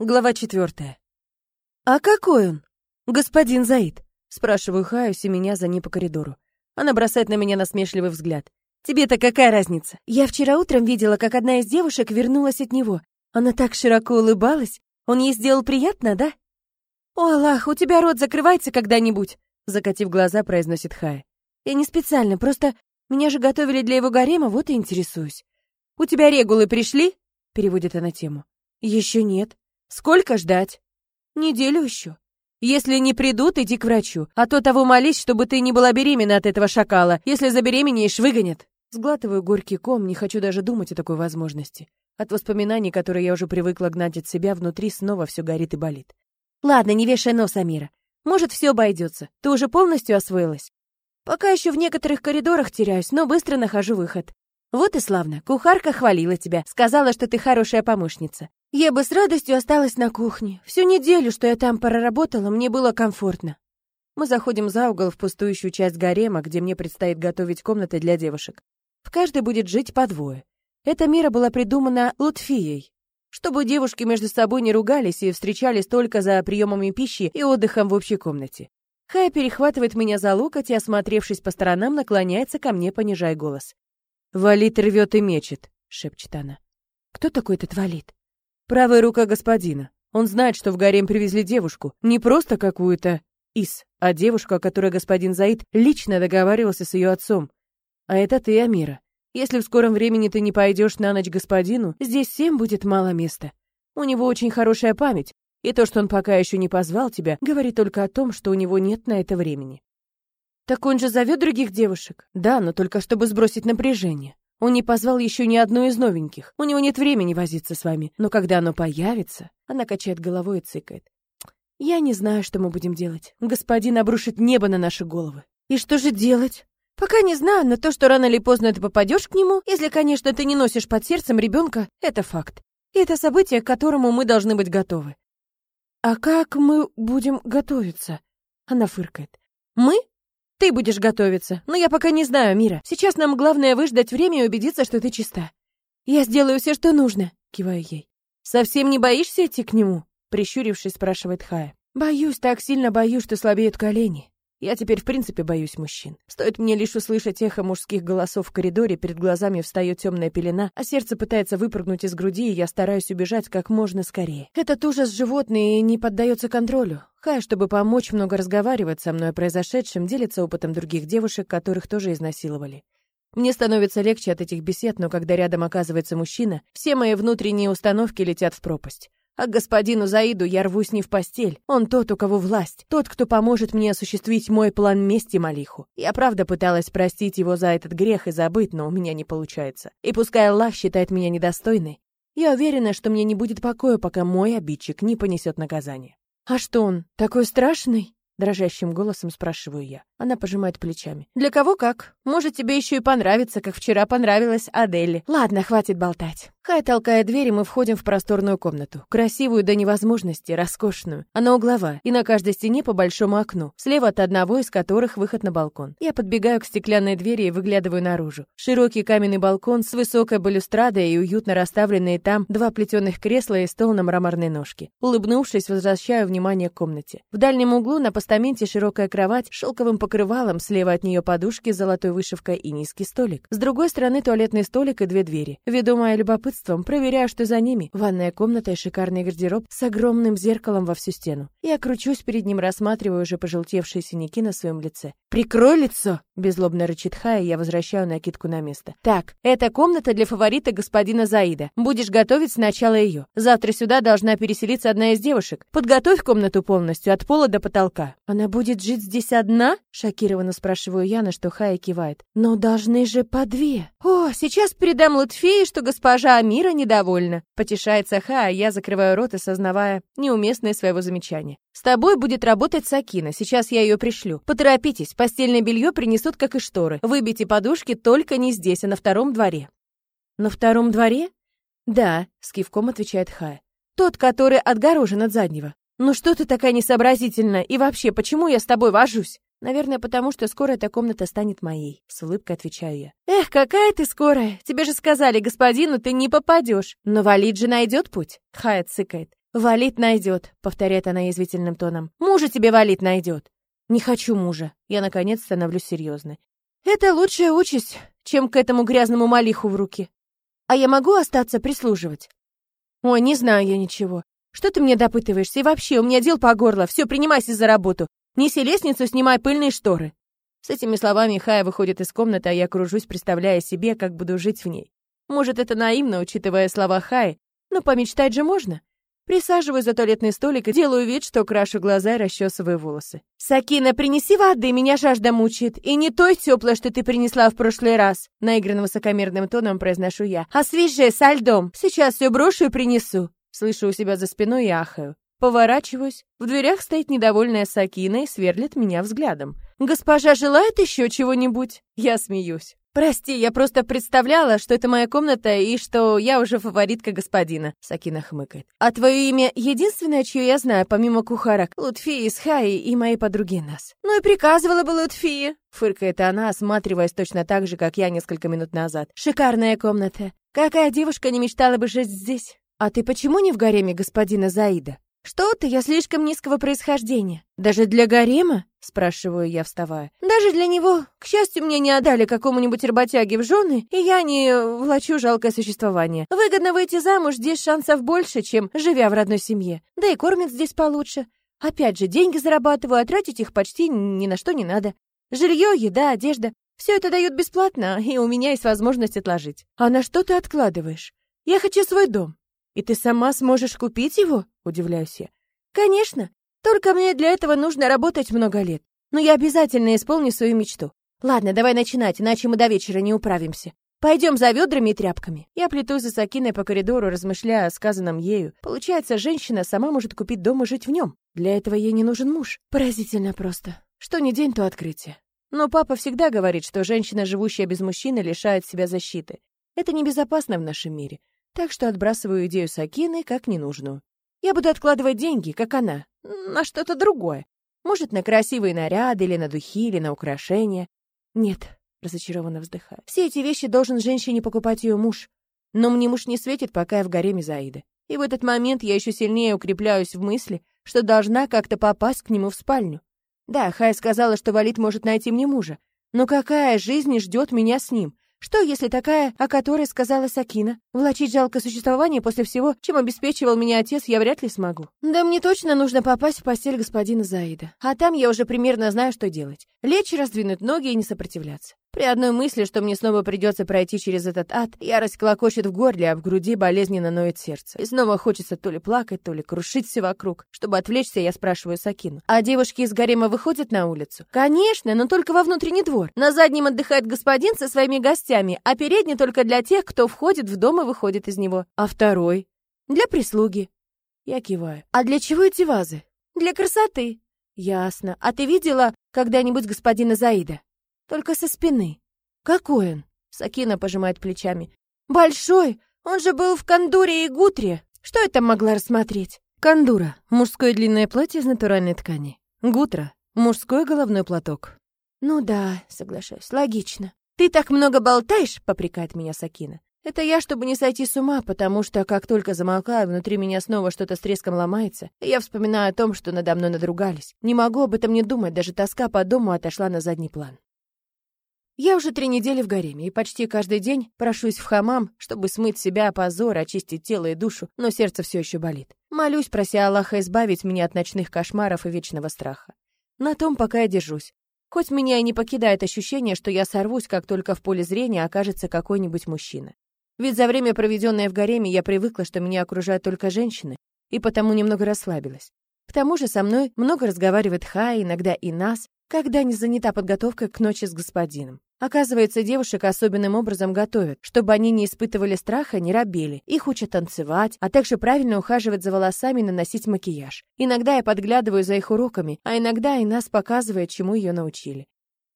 Глава четвертая. «А какой он?» «Господин Заид», — спрашиваю Хаю, меня за ней по коридору. Она бросает на меня насмешливый взгляд. «Тебе-то какая разница? Я вчера утром видела, как одна из девушек вернулась от него. Она так широко улыбалась. Он ей сделал приятно, да?» «О, Аллах, у тебя рот закрывается когда-нибудь!» Закатив глаза, произносит Хая. «Я не специально, просто меня же готовили для его гарема, вот и интересуюсь». «У тебя регулы пришли?» Переводит она тему. «Еще нет. Сколько ждать? Неделю еще. Если не придут, иди к врачу. А то того молись, чтобы ты не была беременна от этого шакала. Если забеременеешь, выгонят. Сглатываю горький ком, не хочу даже думать о такой возможности. От воспоминаний, которые я уже привыкла гнать от себя, внутри снова все горит и болит. Ладно, не вешай нос, Амира. Может, все обойдется. Ты уже полностью освоилась? Пока еще в некоторых коридорах теряюсь, но быстро нахожу выход. Вот и славно. Кухарка хвалила тебя, сказала, что ты хорошая помощница. Я бы с радостью осталась на кухне. Всю неделю, что я там проработала, мне было комфортно. Мы заходим за угол в пустующую часть гарема, где мне предстоит готовить комнаты для девушек. В каждой будет жить по двое. Эта мера была придумана Лутфией, чтобы девушки между собой не ругались и встречались только за приемами пищи и отдыхом в общей комнате. Хай перехватывает меня за локоть и, осмотревшись по сторонам, наклоняется ко мне, понижая голос. «Валит рвет и мечет», — шепчет она. «Кто такой этот Валит?» Правая рука господина. Он знает, что в гарем привезли девушку. Не просто какую-то Ис, а девушку, о которой господин Заид лично договаривался с ее отцом. А это ты, Амира. Если в скором времени ты не пойдешь на ночь господину, здесь всем будет мало места. У него очень хорошая память, и то, что он пока еще не позвал тебя, говорит только о том, что у него нет на это времени. Так он же зовет других девушек? Да, но только чтобы сбросить напряжение. Он не позвал еще ни одну из новеньких. У него нет времени возиться с вами. Но когда оно появится, она качает головой и цыкает. Я не знаю, что мы будем делать. Господин обрушит небо на наши головы. И что же делать? Пока не знаю, но то, что рано или поздно ты попадешь к нему, если, конечно, ты не носишь под сердцем ребенка, это факт. И это событие, к которому мы должны быть готовы. А как мы будем готовиться? Она фыркает. Мы? Ты будешь готовиться. Но я пока не знаю, Мира. Сейчас нам главное выждать время и убедиться, что ты чиста. Я сделаю все, что нужно, киваю ей. Совсем не боишься идти к нему? прищурившись, спрашивает Хая. Боюсь, так сильно боюсь, что слабеют колени. Я теперь в принципе боюсь мужчин. Стоит мне лишь услышать эхо мужских голосов в коридоре, перед глазами встает темная пелена, а сердце пытается выпрыгнуть из груди, и я стараюсь убежать как можно скорее. Этот ужас животный не поддается контролю. Хай, чтобы помочь много разговаривать со мной о произошедшем, делится опытом других девушек, которых тоже изнасиловали. Мне становится легче от этих бесед, но когда рядом оказывается мужчина, все мои внутренние установки летят в пропасть. А господину Заиду я рвусь не в постель. Он тот, у кого власть, тот, кто поможет мне осуществить мой план мести Малиху. Я правда пыталась простить его за этот грех и забыть, но у меня не получается. И пускай Аллах считает меня недостойной, я уверена, что мне не будет покоя, пока мой обидчик не понесет наказание. А что он, такой страшный? Дрожащим голосом спрашиваю я. Она пожимает плечами. Для кого как? Может, тебе еще и понравится, как вчера понравилась Адели. Ладно, хватит болтать. Хай толкает дверь, и мы входим в просторную комнату. Красивую до невозможности, роскошную. Она угловая, и на каждой стене по большому окну, слева от одного из которых выход на балкон. Я подбегаю к стеклянной двери и выглядываю наружу. Широкий каменный балкон с высокой балюстрадой и уютно расставленные там два плетеных кресла и стол на мраморной ножке. Улыбнувшись, возвращаю внимание к комнате. В дальнем углу на постаменте широкая кровать, шелковым покрывалом, слева от нее подушки с золотой вышивкой и низкий столик. С другой стороны туалетный столик и две двери. Ведомая любопытством, проверяю, что за ними. Ванная комната и шикарный гардероб с огромным зеркалом во всю стену. Я кручусь перед ним, рассматриваю уже пожелтевшие синяки на своем лице. «Прикрой лицо!» — беззлобно рычит Хая, я возвращаю накидку на место. «Так, это комната для фаворита господина Заида. Будешь готовить сначала ее. Завтра сюда должна переселиться одна из девушек. Подготовь комнату полностью, от пола до потолка». «Она будет жить здесь одна?» — шокированно спрашиваю я, на что Хая кивает. «Но должны же по две». «О, сейчас передам Лутфее, что госпожа Амира недовольна. Потешается Ха, а я закрываю рот, осознавая неуместное своего замечания. С тобой будет работать Сакина, сейчас я ее пришлю. Поторопитесь, постельное белье принесут, как и шторы. Выбейте подушки только не здесь, а на втором дворе. На втором дворе? Да, с кивком отвечает Хая. Тот, который отгорожен от заднего. Ну что ты такая несообразительная? И вообще, почему я с тобой вожусь? Наверное, потому что скоро эта комната станет моей, с улыбкой отвечаю я. Эх, какая ты скорая! Тебе же сказали, господину, ты не попадешь. Но Валид же найдет путь, Хая цыкает. «Валит найдет», — повторяет она язвительным тоном. «Мужа тебе валит найдет». «Не хочу мужа». Я, наконец, становлюсь серьезной. «Это лучшая участь, чем к этому грязному малиху в руки. А я могу остаться прислуживать?» «Ой, не знаю я ничего. Что ты мне допытываешься? И вообще, у меня дел по горло. Все, принимайся за работу. Неси лестницу, снимай пыльные шторы». С этими словами Хая выходит из комнаты, а я кружусь, представляя себе, как буду жить в ней. Может, это наивно, учитывая слова Хаи, но помечтать же можно. Присаживаюсь за туалетный столик и делаю вид, что крашу глаза и расчесываю волосы. «Сакина, принеси воды, меня жажда мучает. И не той теплой, что ты принесла в прошлый раз», наигранно высокомерным тоном произношу я. «А свежее, со льдом. Сейчас все брошу и принесу». Слышу у себя за спиной и ахаю. Поворачиваюсь. В дверях стоит недовольная Сакина и сверлит меня взглядом. «Госпожа желает еще чего-нибудь?» Я смеюсь. «Прости, я просто представляла, что это моя комната и что я уже фаворитка господина», — Сакина хмыкает. «А твое имя единственное, чье я знаю, помимо кухарок, Лутфии, Схаи и моей подруги Нас». «Ну и приказывала бы Лутфии», — фыркает она, осматриваясь точно так же, как я несколько минут назад. «Шикарная комната. Какая девушка не мечтала бы жить здесь?» «А ты почему не в гареме господина Заида?» «Что ты, я слишком низкого происхождения. Даже для гарема?» — спрашиваю я, вставая. «Даже для него. К счастью, мне не отдали какому-нибудь работяге в жены, и я не влачу жалкое существование. Выгодно выйти замуж, здесь шансов больше, чем живя в родной семье. Да и кормят здесь получше. Опять же, деньги зарабатываю, а тратить их почти ни на что не надо. Жилье, еда, одежда — все это дают бесплатно, и у меня есть возможность отложить. А на что ты откладываешь? Я хочу свой дом. И ты сама сможешь купить его? Удивляюсь я. Конечно. Только мне для этого нужно работать много лет. Но я обязательно исполню свою мечту. Ладно, давай начинать, иначе мы до вечера не управимся. Пойдем за ведрами и тряпками. Я плетусь за Сакиной по коридору, размышляя о сказанном ею. Получается, женщина сама может купить дом и жить в нем. Для этого ей не нужен муж. Поразительно просто. Что ни день, то открытие. Но папа всегда говорит, что женщина, живущая без мужчины, лишает себя защиты. Это небезопасно в нашем мире. Так что отбрасываю идею Сакины как ненужную. Я буду откладывать деньги, как она, на что-то другое. Может, на красивые наряды, или на духи, или на украшения. Нет, разочарованно вздыхаю. Все эти вещи должен женщине покупать ее муж. Но мне муж не светит, пока я в гареме Заида. И в этот момент я еще сильнее укрепляюсь в мысли, что должна как-то попасть к нему в спальню. Да, Хай сказала, что Валит может найти мне мужа. Но какая жизнь ждет меня с ним? Что, если такая, о которой сказала Сакина? Влачить жалкое существование после всего, чем обеспечивал меня отец, я вряд ли смогу. Да мне точно нужно попасть в постель господина Заида. А там я уже примерно знаю, что делать. Лечь, раздвинуть ноги и не сопротивляться. При одной мысли, что мне снова придется пройти через этот ад, ярость клокочет в горле, а в груди болезненно ноет сердце. И снова хочется то ли плакать, то ли крушить все вокруг. Чтобы отвлечься, я спрашиваю Сакину. А девушки из гарема выходят на улицу? Конечно, но только во внутренний двор. На заднем отдыхает господин со своими гостями, а передний только для тех, кто входит в дом и выходит из него. А второй? Для прислуги. Я киваю. А для чего эти вазы? Для красоты. Ясно. А ты видела когда-нибудь господина Заида? Только со спины. Какой он? Сакина пожимает плечами. Большой! Он же был в кандуре и гутре. Что я там могла рассмотреть? Кандура. Мужское длинное платье из натуральной ткани. Гутра. Мужской головной платок. Ну да, соглашаюсь, логично. Ты так много болтаешь, попрекает меня Сакина. Это я, чтобы не сойти с ума, потому что как только замолкаю, внутри меня снова что-то с треском ломается, и я вспоминаю о том, что надо мной надругались. Не могу об этом не думать, даже тоска по дому отошла на задний план. Я уже три недели в гареме и почти каждый день прошусь в хамам, чтобы смыть себя позор, очистить тело и душу, но сердце все еще болит. Молюсь, прося Аллаха избавить меня от ночных кошмаров и вечного страха. На том пока я держусь. Хоть меня и не покидает ощущение, что я сорвусь, как только в поле зрения окажется какой-нибудь мужчина. Ведь за время, проведенное в гареме, я привыкла, что меня окружают только женщины, и потому немного расслабилась. К тому же со мной много разговаривает Хай, иногда и нас, когда не занята подготовкой к ночи с господином. Оказывается, девушек особенным образом готовят, чтобы они не испытывали страха, не робели. Их учат танцевать, а также правильно ухаживать за волосами и наносить макияж. Иногда я подглядываю за их уроками, а иногда и нас показывает, чему ее научили.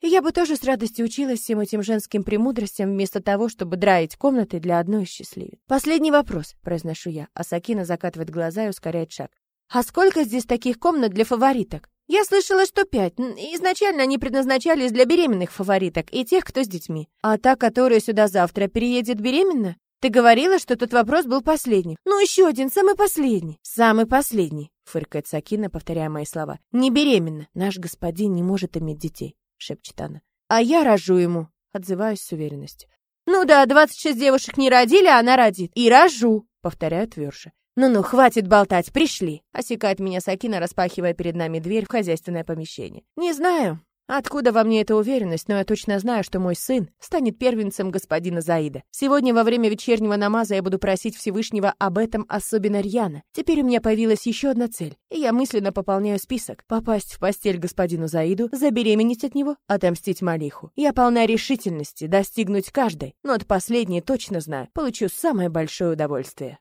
И я бы тоже с радостью училась всем этим женским премудростям вместо того, чтобы драить комнаты для одной из счастливец. «Последний вопрос», — произношу я, а Сакина закатывает глаза и ускоряет шаг. «А сколько здесь таких комнат для фавориток?» Я слышала, что пять. Изначально они предназначались для беременных фавориток и тех, кто с детьми. А та, которая сюда завтра переедет беременна? Ты говорила, что тот вопрос был последним. Ну, еще один, самый последний. Самый последний, фыркает Сакина, повторяя мои слова. Не беременна. Наш господин не может иметь детей, шепчет она. А я рожу ему, отзываюсь с уверенностью. Ну да, 26 девушек не родили, а она родит. И рожу, повторяю тверже. «Ну-ну, хватит болтать, пришли!» — осекает меня Сакина, распахивая перед нами дверь в хозяйственное помещение. «Не знаю, Откуда во мне эта уверенность, но я точно знаю, что мой сын станет первенцем господина Заида. Сегодня во время вечернего намаза я буду просить Всевышнего об этом особенно рьяно. Теперь у меня появилась еще одна цель, и я мысленно пополняю список. Попасть в постель господину Заиду, забеременеть от него, отомстить Малиху. Я полна решительности достигнуть каждой, но от последней точно знаю, получу самое большое удовольствие.